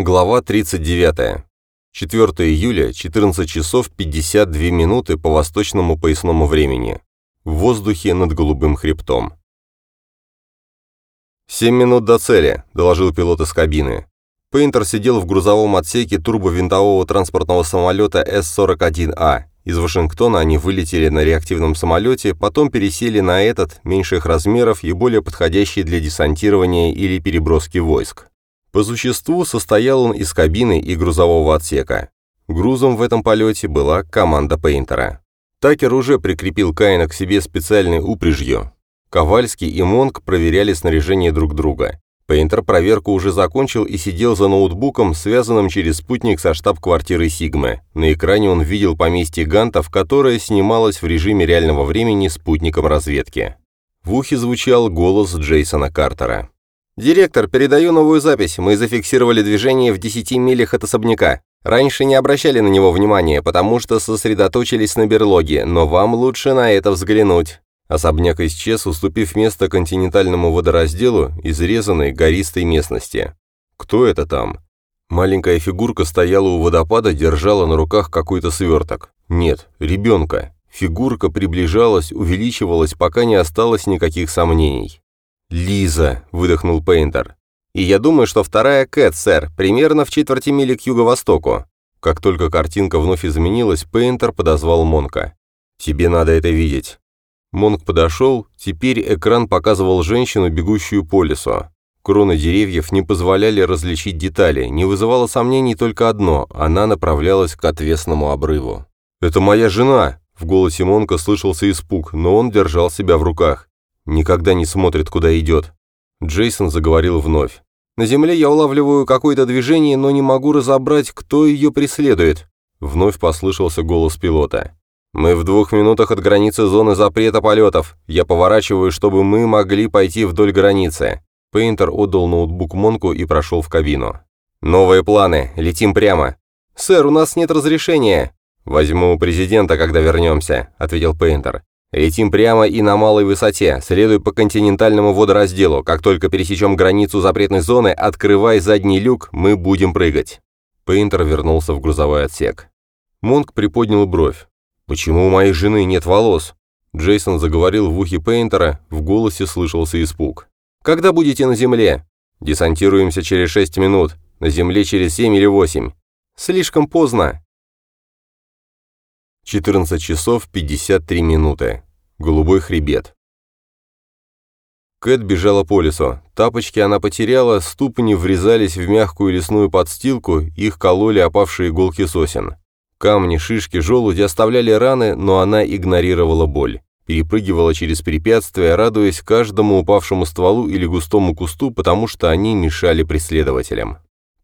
Глава 39. 4 июля, 14 часов 52 минуты по восточному поясному времени. В воздухе над голубым хребтом. «Семь минут до цели», — доложил пилот из кабины. Пейнтер сидел в грузовом отсеке турбовинтового транспортного самолета С-41А. Из Вашингтона они вылетели на реактивном самолете, потом пересели на этот, меньших размеров и более подходящий для десантирования или переброски войск. По существу состоял он из кабины и грузового отсека. Грузом в этом полете была команда Пейнтера. Такер уже прикрепил Каина к себе специальной упряжью. Ковальский и Монк проверяли снаряжение друг друга. Пейнтер проверку уже закончил и сидел за ноутбуком, связанным через спутник со штаб-квартирой Сигмы. На экране он видел поместье Гантов, которое снималось в режиме реального времени спутником разведки. В ухе звучал голос Джейсона Картера. «Директор, передаю новую запись. Мы зафиксировали движение в 10 милях от особняка. Раньше не обращали на него внимания, потому что сосредоточились на берлоге, но вам лучше на это взглянуть». Особняк исчез, уступив место континентальному водоразделу, изрезанной гористой местности. Кто это там? Маленькая фигурка стояла у водопада, держала на руках какой-то сверток. Нет, ребенка. Фигурка приближалась, увеличивалась, пока не осталось никаких сомнений. «Лиза», — выдохнул Пейнтер. «И я думаю, что вторая Кэт, сэр, примерно в четверти мили к юго-востоку». Как только картинка вновь изменилась, Пейнтер подозвал Монка. «Тебе надо это видеть». Монк подошел, теперь экран показывал женщину, бегущую по лесу. Кроны деревьев не позволяли различить детали, не вызывало сомнений только одно – она направлялась к отвесному обрыву. «Это моя жена!» – в голосе Монка слышался испуг, но он держал себя в руках. Никогда не смотрит, куда идет. Джейсон заговорил вновь. «На земле я улавливаю какое-то движение, но не могу разобрать, кто ее преследует». Вновь послышался голос пилота. «Мы в двух минутах от границы зоны запрета полетов. Я поворачиваю, чтобы мы могли пойти вдоль границы». Пейнтер отдал ноутбук Монку и прошел в кабину. «Новые планы. Летим прямо». «Сэр, у нас нет разрешения». «Возьму у президента, когда вернемся», — ответил Пейнтер. Летим прямо и на малой высоте, следуй по континентальному водоразделу. Как только пересечем границу запретной зоны, открывай задний люк, мы будем прыгать». Пейнтер вернулся в грузовой отсек. Монк приподнял бровь. «Почему у моей жены нет волос?» Джейсон заговорил в ухе Пейнтера, в голосе слышался испуг. «Когда будете на земле?» «Десантируемся через шесть минут, на земле через семь или восемь». «Слишком поздно». 14 часов 53 минуты. Голубой хребет. Кэт бежала по лесу. Тапочки она потеряла, ступни врезались в мягкую лесную подстилку, их кололи опавшие иголки сосен. Камни, шишки, желуди оставляли раны, но она игнорировала боль. Перепрыгивала через препятствия, радуясь каждому упавшему стволу или густому кусту, потому что они мешали преследователям.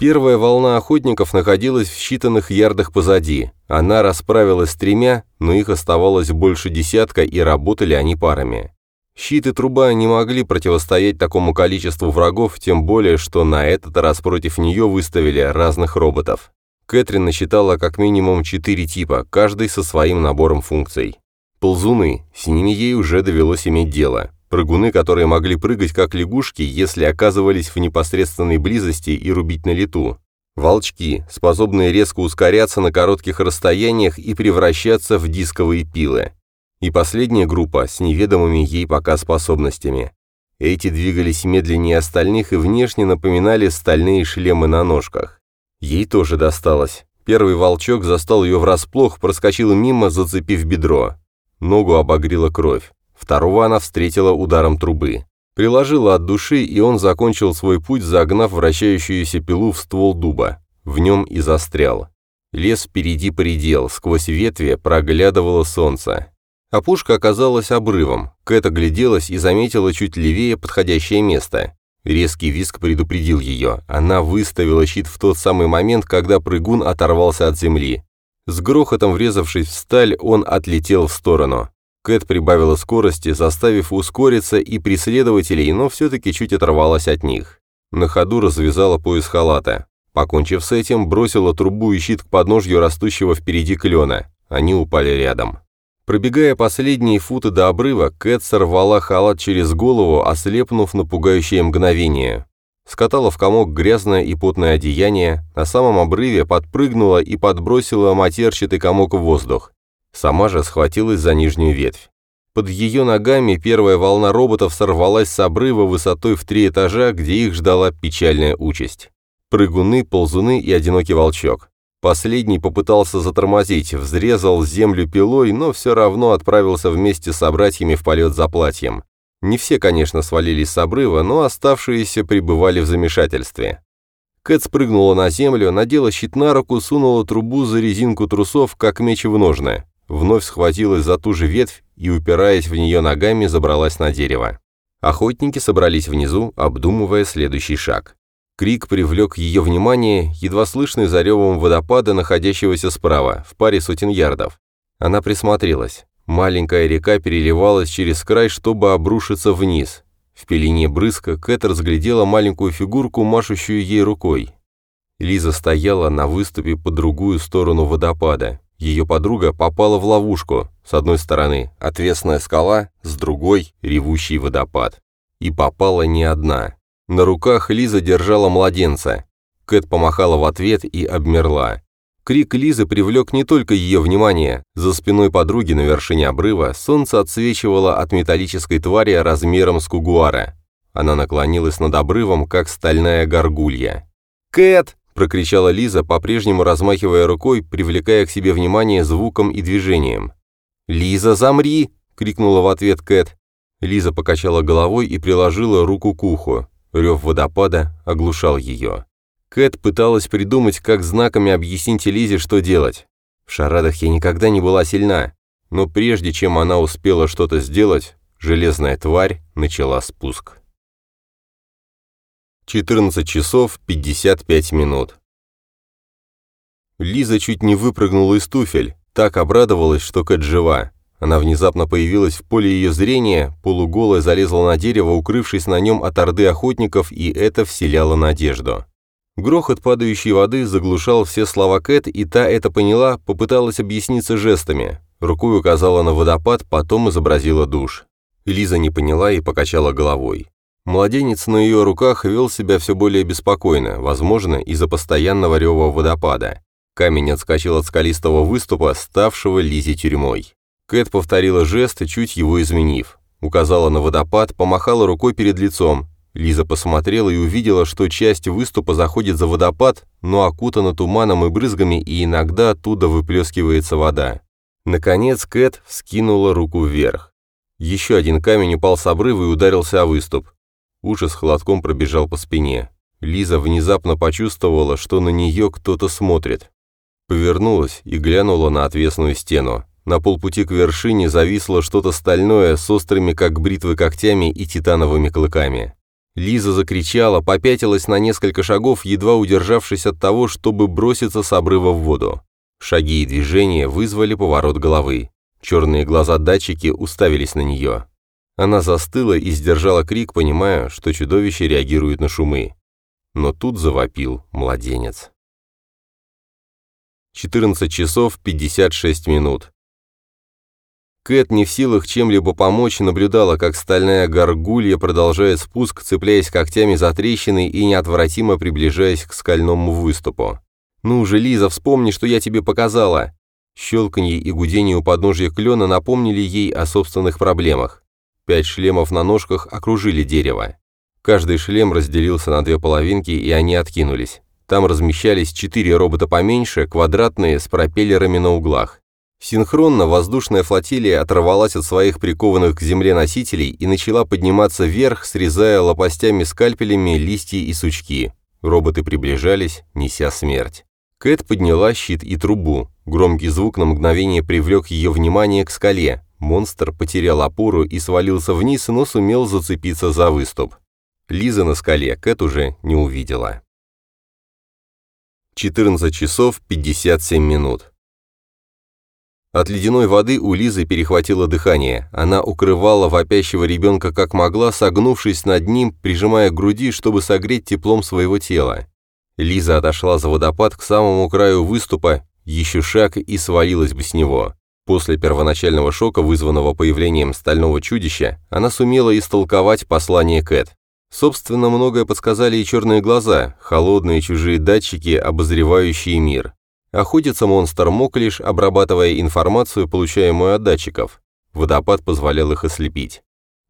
Первая волна охотников находилась в считанных ярдах позади. Она расправилась с тремя, но их оставалось больше десятка, и работали они парами. Щит и труба не могли противостоять такому количеству врагов, тем более, что на этот раз против нее выставили разных роботов. Кэтрин насчитала как минимум четыре типа, каждый со своим набором функций. Ползуны, с ними ей уже довелось иметь дело. Прыгуны, которые могли прыгать как лягушки, если оказывались в непосредственной близости и рубить на лету. Волчки, способные резко ускоряться на коротких расстояниях и превращаться в дисковые пилы. И последняя группа с неведомыми ей пока способностями. Эти двигались медленнее остальных и внешне напоминали стальные шлемы на ножках. Ей тоже досталось. Первый волчок застал ее врасплох, проскочил мимо, зацепив бедро. Ногу обогрела кровь. Второго она встретила ударом трубы. Приложила от души, и он закончил свой путь, загнав вращающуюся пилу в ствол дуба. В нем и застрял. Лес впереди поредел, сквозь ветви проглядывало солнце. Опушка оказалась обрывом. Кэт огляделась и заметила чуть левее подходящее место. Резкий виск предупредил ее. Она выставила щит в тот самый момент, когда прыгун оторвался от земли. С грохотом врезавшись в сталь, он отлетел в сторону. Кэт прибавила скорости, заставив ускориться и преследователей, но все-таки чуть оторвалась от них. На ходу развязала пояс халата. Покончив с этим, бросила трубу и щит к подножью растущего впереди клена. Они упали рядом. Пробегая последние футы до обрыва, Кэт сорвала халат через голову, ослепнув на пугающее мгновение. скатала в комок грязное и потное одеяние, на самом обрыве подпрыгнула и подбросила матерчатый комок в воздух. Сама же схватилась за нижнюю ветвь. Под ее ногами первая волна роботов сорвалась с обрыва высотой в три этажа, где их ждала печальная участь. Прыгуны, ползуны и одинокий волчок. Последний попытался затормозить, взрезал землю пилой, но все равно отправился вместе с собратьями в полет за платьем. Не все, конечно, свалились с обрыва, но оставшиеся пребывали в замешательстве. Кэт спрыгнула на землю, надела щит на руку, сунула трубу за резинку трусов, как меч в ножны. Вновь схватилась за ту же ветвь и, упираясь в нее ногами, забралась на дерево. Охотники собрались внизу, обдумывая следующий шаг. Крик привлек ее внимание, едва слышный за ревом водопада, находящегося справа, в паре сотен ярдов. Она присмотрелась. Маленькая река переливалась через край, чтобы обрушиться вниз. В пелене брызга Кэт разглядела маленькую фигурку, машущую ей рукой. Лиза стояла на выступе по другую сторону водопада. Ее подруга попала в ловушку. С одной стороны отвесная скала, с другой — ревущий водопад. И попала не одна. На руках Лиза держала младенца. Кэт помахала в ответ и обмерла. Крик Лизы привлек не только ее внимание. За спиной подруги на вершине обрыва солнце отсвечивало от металлической твари размером с кугуара. Она наклонилась над обрывом, как стальная горгулья. «Кэт!» – прокричала Лиза, по-прежнему размахивая рукой, привлекая к себе внимание звуком и движением. «Лиза, замри!» – крикнула в ответ Кэт. Лиза покачала головой и приложила руку к уху. Рев водопада оглушал ее. Кэт пыталась придумать, как знаками объяснить Лизе, что делать. В шарадах я никогда не была сильна, но прежде чем она успела что-то сделать, железная тварь начала спуск. 14 часов 55 минут. Лиза чуть не выпрыгнула из туфель, так обрадовалась, что Кэт жива. Она внезапно появилась в поле ее зрения, полуголая залезла на дерево, укрывшись на нем от орды охотников, и это вселяло надежду. Грохот падающей воды заглушал все слова Кэт, и та это поняла, попыталась объясниться жестами. Рукой указала на водопад, потом изобразила душ. Лиза не поняла и покачала головой. Младенец на ее руках вел себя все более беспокойно, возможно, из-за постоянного рева водопада. Камень отскочил от скалистого выступа, ставшего Лизе тюрьмой. Кэт повторила жест, чуть его изменив. Указала на водопад, помахала рукой перед лицом. Лиза посмотрела и увидела, что часть выступа заходит за водопад, но окутана туманом и брызгами, и иногда оттуда выплескивается вода. Наконец Кэт вскинула руку вверх. Еще один камень упал с обрыва и ударился о выступ. Ужас холодком пробежал по спине. Лиза внезапно почувствовала, что на нее кто-то смотрит. Повернулась и глянула на отвесную стену. На полпути к вершине зависло что-то стальное с острыми, как бритвы, когтями и титановыми клыками. Лиза закричала, попятилась на несколько шагов, едва удержавшись от того, чтобы броситься с обрыва в воду. Шаги и движения вызвали поворот головы. Черные глаза датчики уставились на нее. Она застыла и сдержала крик, понимая, что чудовище реагирует на шумы. Но тут завопил младенец. 14 часов 56 минут. Кэт не в силах чем-либо помочь, наблюдала, как стальная горгулья продолжает спуск, цепляясь когтями за трещины и неотвратимо приближаясь к скальному выступу. «Ну же, Лиза, вспомни, что я тебе показала!» Щелканье и гудение у подножья клена напомнили ей о собственных проблемах. Пять шлемов на ножках окружили дерево. Каждый шлем разделился на две половинки, и они откинулись. Там размещались четыре робота поменьше, квадратные, с пропеллерами на углах. Синхронно воздушная флотилия оторвалась от своих прикованных к земле носителей и начала подниматься вверх, срезая лопастями-скальпелями листья и сучки. Роботы приближались, неся смерть. Кэт подняла щит и трубу. Громкий звук на мгновение привлек ее внимание к скале. Монстр потерял опору и свалился вниз, но сумел зацепиться за выступ. Лиза на скале Кэт уже не увидела. 14 часов 57 минут. От ледяной воды у Лизы перехватило дыхание. Она укрывала вопящего ребенка как могла, согнувшись над ним, прижимая к груди, чтобы согреть теплом своего тела. Лиза отошла за водопад к самому краю выступа, еще шаг и свалилась бы с него. После первоначального шока, вызванного появлением стального чудища, она сумела истолковать послание Кэт. Собственно, многое подсказали и черные глаза, холодные чужие датчики, обозревающие мир. Охотиться монстр мог лишь, обрабатывая информацию, получаемую от датчиков. Водопад позволял их ослепить.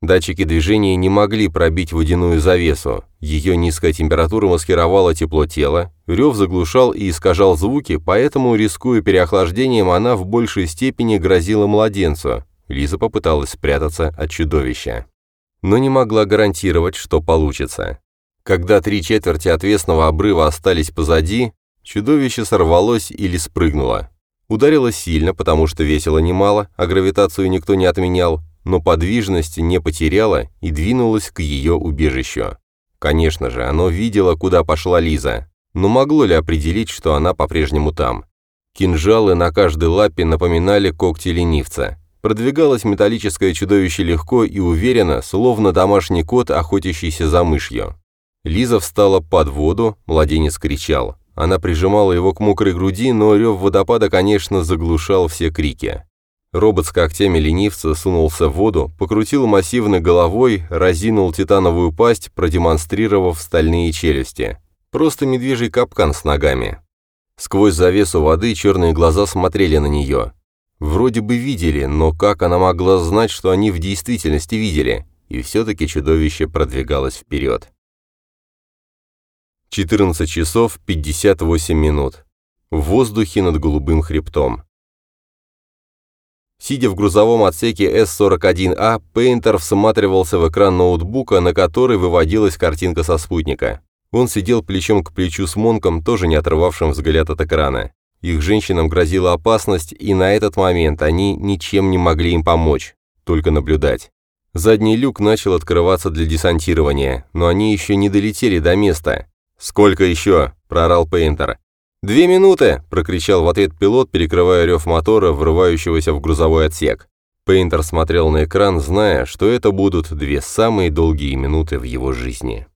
Датчики движения не могли пробить водяную завесу. Ее низкая температура маскировала тепло тела, рев заглушал и искажал звуки, поэтому, рискуя переохлаждением, она в большей степени грозила младенцу. Лиза попыталась спрятаться от чудовища. Но не могла гарантировать, что получится. Когда три четверти отвесного обрыва остались позади, чудовище сорвалось или спрыгнуло. Ударило сильно, потому что весило немало, а гравитацию никто не отменял, но подвижности не потеряло и двинулось к ее убежищу. Конечно же, оно видело, куда пошла Лиза, но могло ли определить, что она по-прежнему там? Кинжалы на каждой лапе напоминали когти ленивца. Продвигалось металлическое чудовище легко и уверенно, словно домашний кот, охотящийся за мышью. Лиза встала под воду, младенец кричал. Она прижимала его к мокрой груди, но рев водопада, конечно, заглушал все крики. Робот с когтями ленивца сунулся в воду, покрутил массивной головой, разинул титановую пасть, продемонстрировав стальные челюсти. Просто медвежий капкан с ногами. Сквозь завесу воды черные глаза смотрели на нее. Вроде бы видели, но как она могла знать, что они в действительности видели? И все-таки чудовище продвигалось вперед. 14 часов 58 минут. В воздухе над голубым хребтом. Сидя в грузовом отсеке С-41А, Пейнтер всматривался в экран ноутбука, на который выводилась картинка со спутника. Он сидел плечом к плечу с Монком, тоже не отрывавшим взгляд от экрана. Их женщинам грозила опасность, и на этот момент они ничем не могли им помочь, только наблюдать. Задний люк начал открываться для десантирования, но они еще не долетели до места. «Сколько еще?» – проорал Пейнтер. «Две минуты!» – прокричал в ответ пилот, перекрывая рев мотора, врывающегося в грузовой отсек. Пейнтер смотрел на экран, зная, что это будут две самые долгие минуты в его жизни.